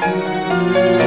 Música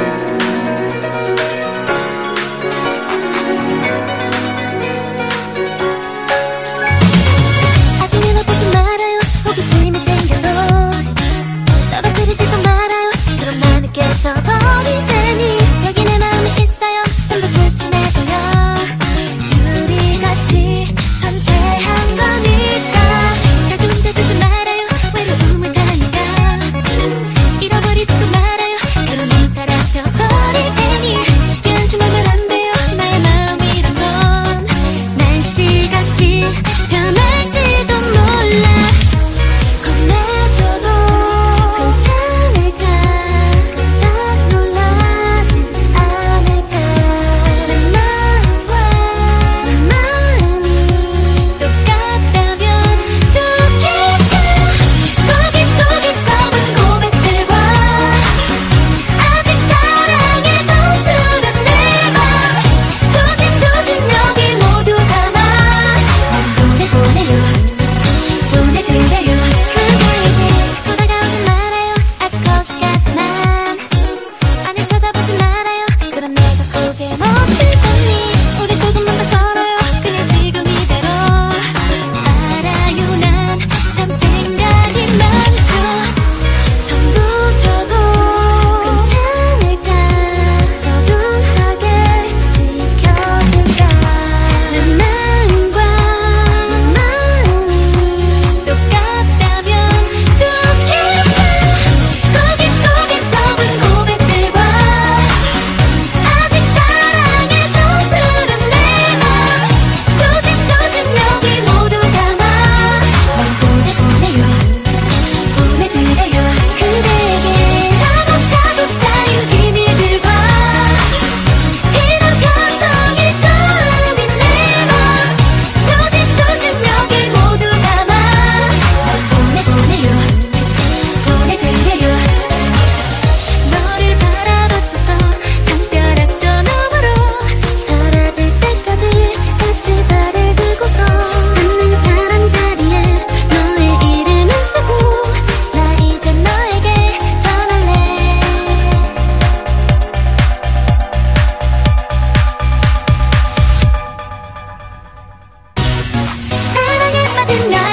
tonight